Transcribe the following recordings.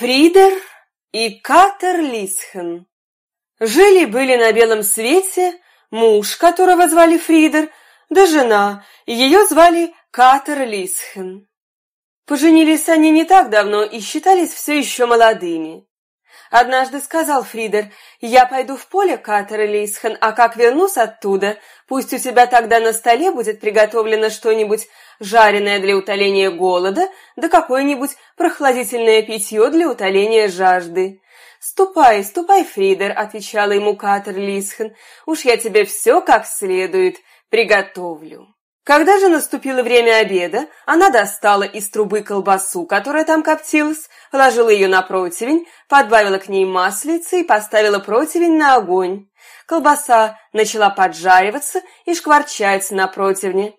Фридер и Катер Лисхен Жили-были на белом свете муж, которого звали Фридер, да жена, ее звали Катер Лисхен. Поженились они не так давно и считались все еще молодыми. Однажды сказал Фридер, «Я пойду в поле, Катер Лисхен, а как вернусь оттуда, пусть у тебя тогда на столе будет приготовлено что-нибудь жареное для утоления голода, да какое-нибудь прохладительное питье для утоления жажды». «Ступай, ступай, Фридер», — отвечала ему Катер Лисхен, «уж я тебе все как следует приготовлю». Когда же наступило время обеда, она достала из трубы колбасу, которая там коптилась, положила ее на противень, подбавила к ней маслицы и поставила противень на огонь. Колбаса начала поджариваться и шкварчать на противне.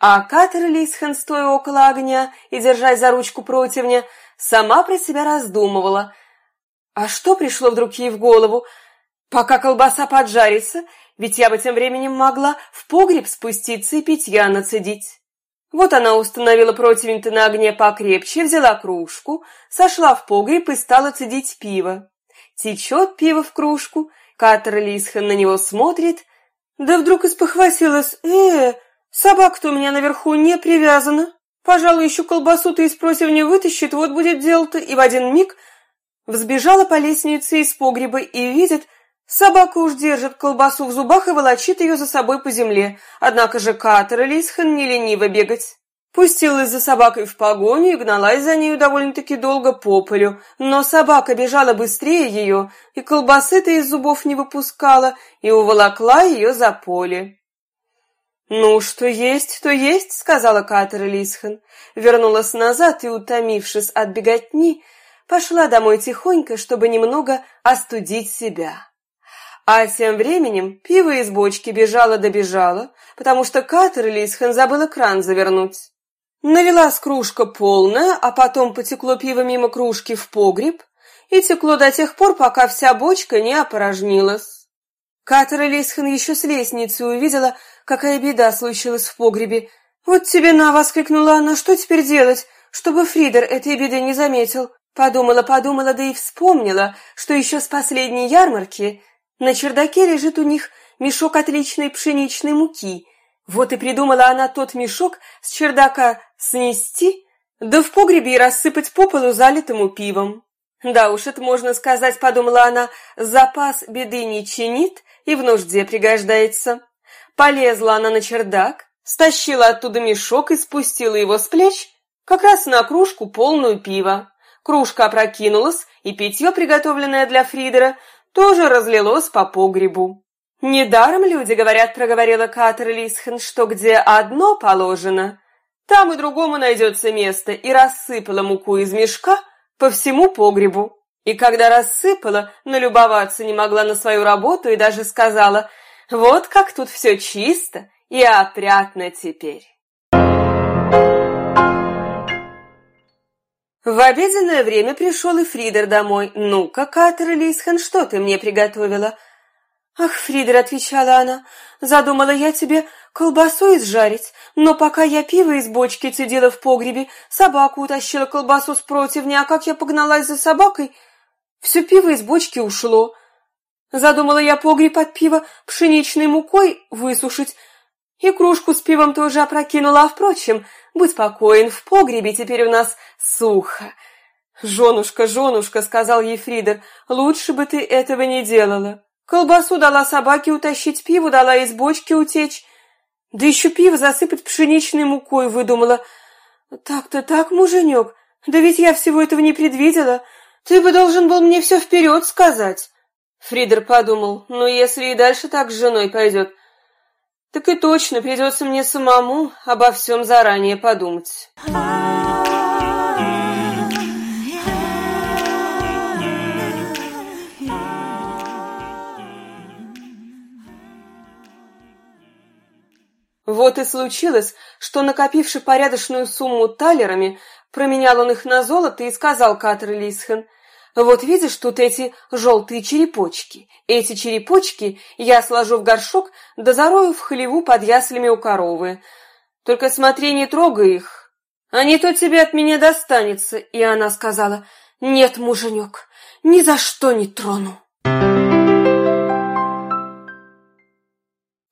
А Катер Лисхен, стоя около огня и держась за ручку противня, сама про себя раздумывала. А что пришло вдруг ей в голову? Пока колбаса поджарится, ведь я бы тем временем могла в погреб спуститься и питья нацедить. Вот она установила противень-то на огне покрепче, взяла кружку, сошла в погреб и стала цедить пиво. Течет пиво в кружку, Катер Лисхан на него смотрит, да вдруг испохватилась, «Э, собака-то у меня наверху не привязана, пожалуй, еще колбасу-то из противня вытащит, вот будет дело-то», и в один миг взбежала по лестнице из погреба и видит, Собака уж держит колбасу в зубах и волочит ее за собой по земле, однако же Катер Лисхан не лениво бегать. Пустилась за собакой в погоню и гналась за нею довольно-таки долго по полю, но собака бежала быстрее ее, и колбасы-то из зубов не выпускала, и уволокла ее за поле. «Ну, что есть, то есть», — сказала Катер Лисхан. Вернулась назад и, утомившись от беготни, пошла домой тихонько, чтобы немного остудить себя. А тем временем пиво из бочки бежало да бежало, потому что Катер Лисхен забыла кран завернуть. Налилась кружка полная, а потом потекло пиво мимо кружки в погреб, и текло до тех пор, пока вся бочка не опорожнилась. Катер Лисхен еще с лестницы увидела, какая беда случилась в погребе. «Вот тебе на!» — воскликнула она. «Что теперь делать, чтобы Фридер этой беды не заметил?» Подумала, подумала, да и вспомнила, что еще с последней ярмарки на чердаке лежит у них мешок отличной пшеничной муки. Вот и придумала она тот мешок с чердака снести, да в погребе и рассыпать по полу залитому пивом. Да уж, это можно сказать, подумала она, запас беды не чинит и в нужде пригождается. Полезла она на чердак, стащила оттуда мешок и спустила его с плеч как раз на кружку полную пива. Кружка опрокинулась, и питье, приготовленное для Фридера, тоже разлилось по погребу. «Недаром люди говорят, — проговорила Катер Лисхен, — что где одно положено, там и другому найдется место, и рассыпала муку из мешка по всему погребу. И когда рассыпала, налюбоваться не могла на свою работу и даже сказала, вот как тут все чисто и опрятно теперь». В обеденное время пришел и Фридер домой. «Ну-ка, Катер Лисхан, что ты мне приготовила?» «Ах, Фридер», — отвечала она, — «задумала я тебе колбасу изжарить, но пока я пиво из бочки цедила в погребе, собаку утащила колбасу с противня, а как я погналась за собакой, все пиво из бочки ушло. Задумала я погреб от пива пшеничной мукой высушить, и кружку с пивом тоже опрокинула, а, впрочем, будь покоен, в погребе теперь у нас сухо. «Женушка, женушка», — сказал ей Фридер, — «лучше бы ты этого не делала. Колбасу дала собаке утащить, пиву дала из бочки утечь, да еще пиво засыпать пшеничной мукой выдумала. Так-то так, муженек, да ведь я всего этого не предвидела. Ты бы должен был мне все вперед сказать». Фридер подумал, ну если и дальше так с женой пойдет, так и точно придется мне самому обо всем заранее подумать. Вот и случилось, что, накопивший порядочную сумму талерами, променял он их на золото и сказал Катер Лисхен — вот видишь тут эти желтые черепочки. Эти черепочки я сложу в горшок, да зарою в хлеву под яслями у коровы. Только смотри, не трогай их, а не то тебе от меня достанется. И она сказала, Нет, муженек, ни за что не трону.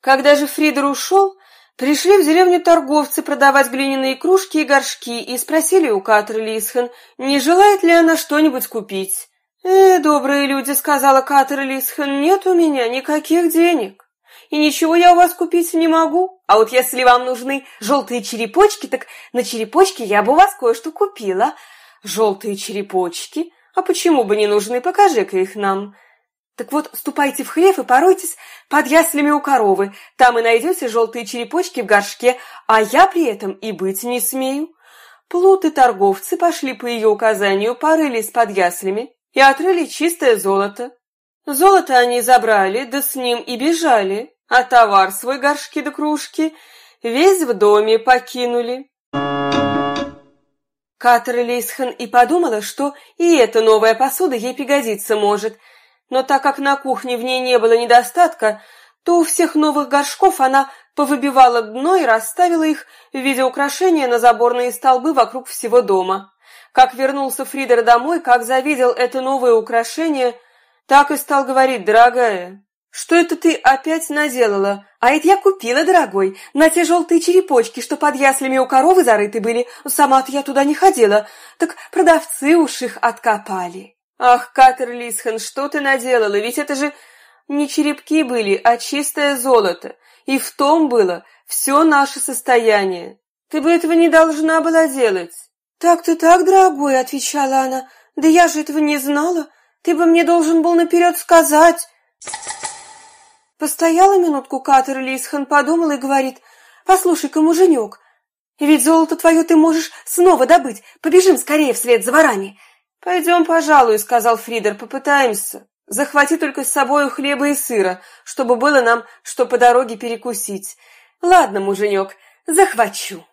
Когда же Фридер ушел, пришли в деревню торговцы продавать глиняные кружки и горшки и спросили у Катры Лисхен, не желает ли она что-нибудь купить. «Э, добрые люди», — сказала Катер Лисхен, — «нет у меня никаких денег, и ничего я у вас купить не могу. А вот если вам нужны желтые черепочки, так на черепочки я бы у вас кое-что купила. Желтые черепочки? А почему бы не нужны? Покажи-ка их нам». Так вот, ступайте в хлев и поройтесь под яслями у коровы. Там и найдете желтые черепочки в горшке, а я при этом и быть не смею. Плут и торговцы пошли по ее указанию, порылись под яслями и отрыли чистое золото. Золото они забрали, да с ним и бежали, а товар свой горшки да кружки весь в доме покинули. Катер Лейсхан и подумала, что и эта новая посуда ей пригодиться может – но так как на кухне в ней не было недостатка, то у всех новых горшков она повыбивала дно и расставила их в виде украшения на заборные столбы вокруг всего дома. Как вернулся Фридер домой, как завидел это новое украшение, так и стал говорить, дорогая, что это ты опять наделала? А это я купила, дорогой, на те желтые черепочки, что под яслями у коровы зарыты были. Сама-то я туда не ходила, так продавцы уж их откопали. «Ах, Катер Лисхан, что ты наделала? Ведь это же не черепки были, а чистое золото, и в том было все наше состояние. Ты бы этого не должна была делать». «Так-то так, дорогой», — отвечала она, — «да я же этого не знала. Ты бы мне должен был наперед сказать». Постояла минутку Катер Лисхан, подумала и говорит, «Послушай-ка, муженек, ведь золото твое ты можешь снова добыть. Побежим скорее вслед за ворами. «Пойдем, пожалуй», — сказал Фридер, — «попытаемся. Захвати только с собою хлеба и сыра, чтобы было нам что по дороге перекусить. Ладно, муженек, захвачу».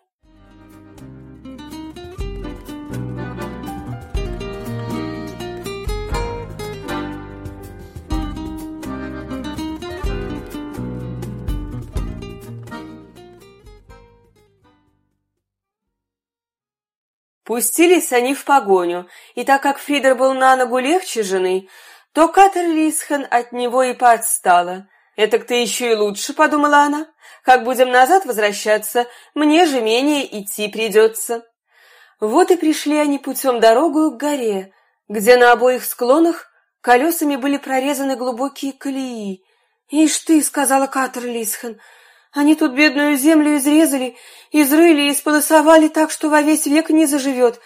Пустились они в погоню, и так как Фридер был на ногу легче жены, то Катер Лисхен от него и подстала. «Это-то еще и лучше», — подумала она. «Как будем назад возвращаться, мне же менее идти придется». Вот и пришли они путем дорогу к горе, где на обоих склонах колесами были прорезаны глубокие колеи. «Ишь ты», — сказала Катер Лисхен, — они тут бедную землю изрезали, изрыли и сполосовали так, что во весь век не заживет.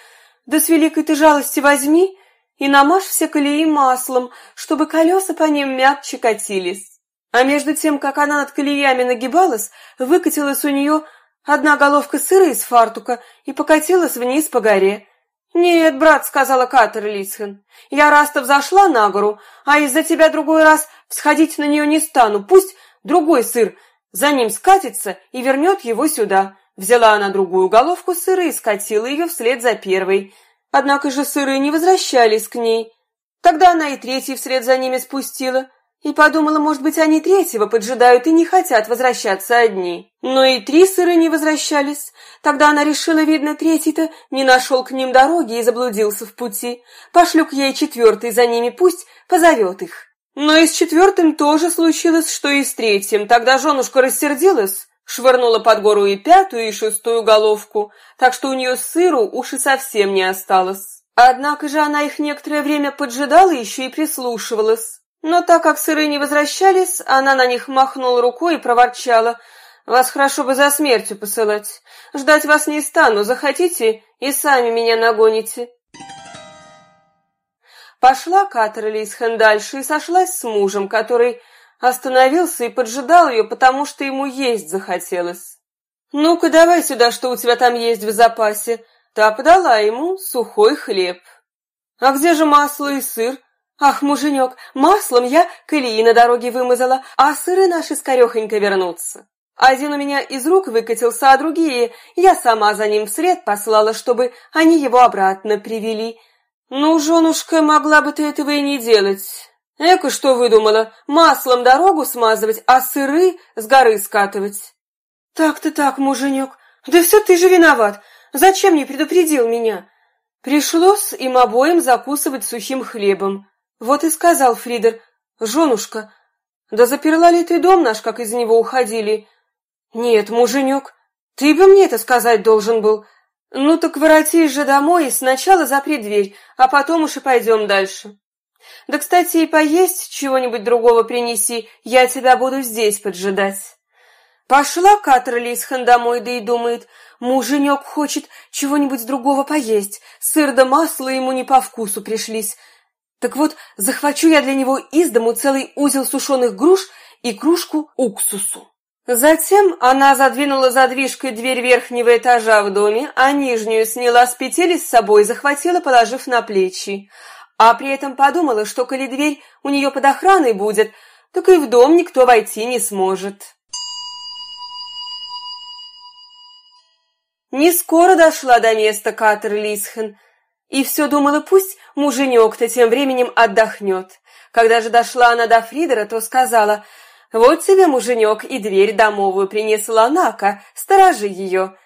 Да с великой ты жалости возьми и намажь все колеи маслом, чтобы колеса по ним мягче катились. А между тем, как она над колеями нагибалась, выкатилась у нее одна головка сыра из фартука и покатилась вниз по горе. «Нет, брат», — сказала Катер Лисхен, — «я раз-то взошла на гору, а из-за тебя другой раз всходить на нее не стану, пусть другой сыр за ним скатится и вернет его сюда. Взяла она другую головку сыра и скатила ее вслед за первой. Однако же сыры не возвращались к ней. Тогда она и третий вслед за ними спустила. И подумала, может быть, они третьего поджидают и не хотят возвращаться одни. Но и три сыры не возвращались. Тогда она решила, видно, третий-то не нашел к ним дороги и заблудился в пути. Пошлю к ей четвертый за ними, пусть позовет их. Но и с четвертым тоже случилось, что и с третьим. Тогда женушка рассердилась, швырнула под гору и пятую, и шестую головку, так что у нее сыру уши совсем не осталось. Однако же она их некоторое время поджидала еще и прислушивалась. Но так как сыры не возвращались, она на них махнула рукой и проворчала. «Вас хорошо бы за смертью посылать. Ждать вас не стану, захотите и сами меня нагоните». Пошла Катерлисхен дальше и сошлась с мужем, который остановился и поджидал ее, потому что ему есть захотелось. «Ну-ка, давай сюда, что у тебя там есть в запасе». Та подала ему сухой хлеб. «А где же масло и сыр?» «Ах, муженек, маслом я колеи на дороге вымазала, а сыры наши скорехонько вернутся. Один у меня из рук выкатился, а другие я сама за ним вслед послала, чтобы они его обратно привели. «Ну, женушка, могла бы ты этого и не делать. Эка что выдумала, маслом дорогу смазывать, а сыры с горы скатывать?» «Так-то так, муженек. Да все ты же виноват. Зачем не предупредил меня? Пришлось им обоим закусывать сухим хлебом. Вот и сказал Фридер, «Женушка, да заперла ли ты дом наш, как из него уходили?» «Нет, муженек, ты бы мне это сказать должен был. Ну так воротись же домой и сначала запри дверь, а потом уж и пойдем дальше. Да, кстати, и поесть чего-нибудь другого принеси, я тебя буду здесь поджидать». Пошла Катерлисхан домой, да и думает, муженек хочет чего-нибудь другого поесть, сыр да масло ему не по вкусу пришлись. Так вот, захвачу я для него из дому целый узел сушеных груш и кружку уксусу. Затем она задвинула задвижкой дверь верхнего этажа в доме, а нижнюю сняла с петель с собой, захватила, положив на плечи. А при этом подумала, что коли дверь у нее под охраной будет, так и в дом никто войти не сможет. Не скоро дошла до места Катер Лисхен, и все думала, пусть муженек-то тем временем отдохнет. Когда же дошла она до Фридера, то сказала, «Вот тебе, муженек, и дверь домовую принесла Нака, сторожи ее».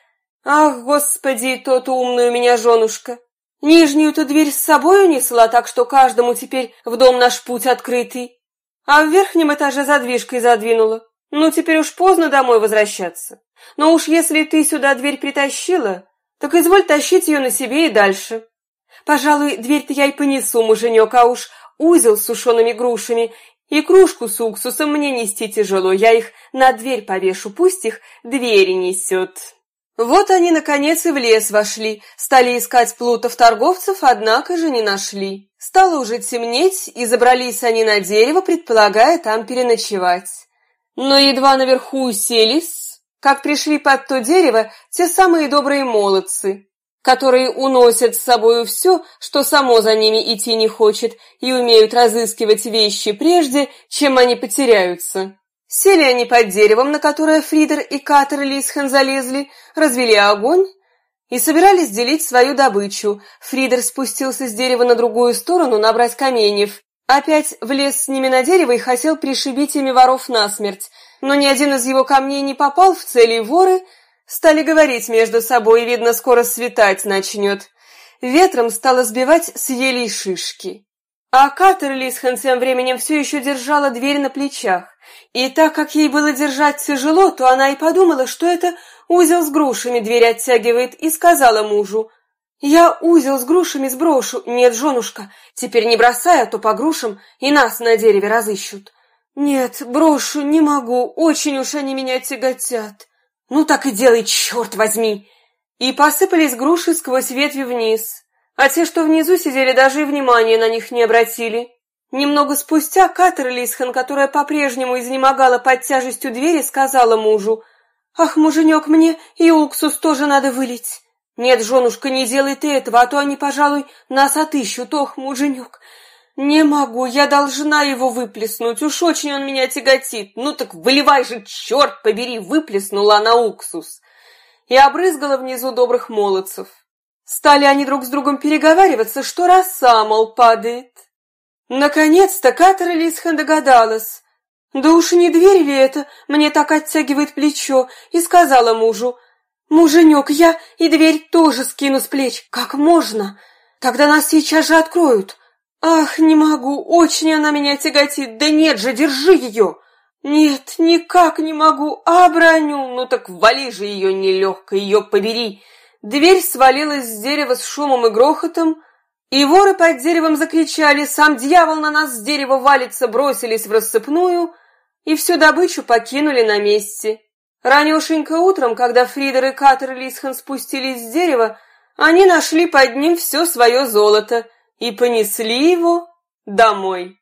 «Ах, господи, тот умную меня женушка! Нижнюю-то дверь с собой унесла, так что каждому теперь в дом наш путь открытый, а в верхнем этаже задвижкой задвинула. Ну, теперь уж поздно домой возвращаться. Но уж если ты сюда дверь притащила, так изволь тащить ее на себе и дальше. Пожалуй, дверь-то я и понесу, муженек, а уж узел с сушеными грушами и кружку с уксусом мне нести тяжело, я их на дверь повешу, пусть их двери несет. Вот они, наконец, и в лес вошли, стали искать плутов-торговцев, однако же не нашли. Стало уже темнеть, и забрались они на дерево, предполагая там переночевать. Но едва наверху уселись, как пришли под то дерево те самые добрые молодцы, которые уносят с собою все, что само за ними идти не хочет, и умеют разыскивать вещи прежде, чем они потеряются. Сели они под деревом, на которое Фридер и Катер Лисхен залезли, развели огонь и собирались делить свою добычу. Фридер спустился с дерева на другую сторону набрать каменьев, Опять влез с ними на дерево и хотел пришибить ими воров насмерть, но ни один из его камней не попал в цели, воры стали говорить между собой, видно, скоро светать начнет. Ветром стало сбивать с елей шишки. А Катерлисхан тем временем все еще держала дверь на плечах. И так как ей было держать тяжело, то она и подумала, что это узел с грушами дверь оттягивает, и сказала мужу — я узел с грушами сброшу. Нет, женушка, теперь не бросай, а то по грушам и нас на дереве разыщут. Нет, брошу, не могу, очень уж они меня тяготят. Ну так и делай, черт возьми. И посыпались груши сквозь ветви вниз. А те, что внизу сидели, даже и внимания на них не обратили. Немного спустя Катер Лисхан, которая по-прежнему изнемогала под тяжестью двери, сказала мужу, «Ах, муженек, мне и уксус тоже надо вылить». «Нет, женушка, не делай ты этого, а то они, пожалуй, нас отыщут, ох, муженек!» «Не могу, я должна его выплеснуть, уж очень он меня тяготит. Ну так выливай же, черт побери!» Выплеснула она уксус и обрызгала внизу добрых молодцев. Стали они друг с другом переговариваться, что роса, мол, падает. Наконец-то Катара догадалась. Да уж не дверь ли это, мне так оттягивает плечо, и сказала мужу, «Муженек, я и дверь тоже скину с плеч. Как можно? Тогда нас сейчас же откроют. Ах, не могу, очень она меня тяготит. Да нет же, держи ее!» «Нет, никак не могу, а броню, ну так вали же ее нелегко, ее побери!» Дверь свалилась с дерева с шумом и грохотом, и воры под деревом закричали «Сам дьявол на нас с дерева валится!» бросились в рассыпную и всю добычу покинули на месте. Ранешенько утром, когда Фридер и Катер Лисхан спустились с дерева, они нашли под ним все свое золото и понесли его домой.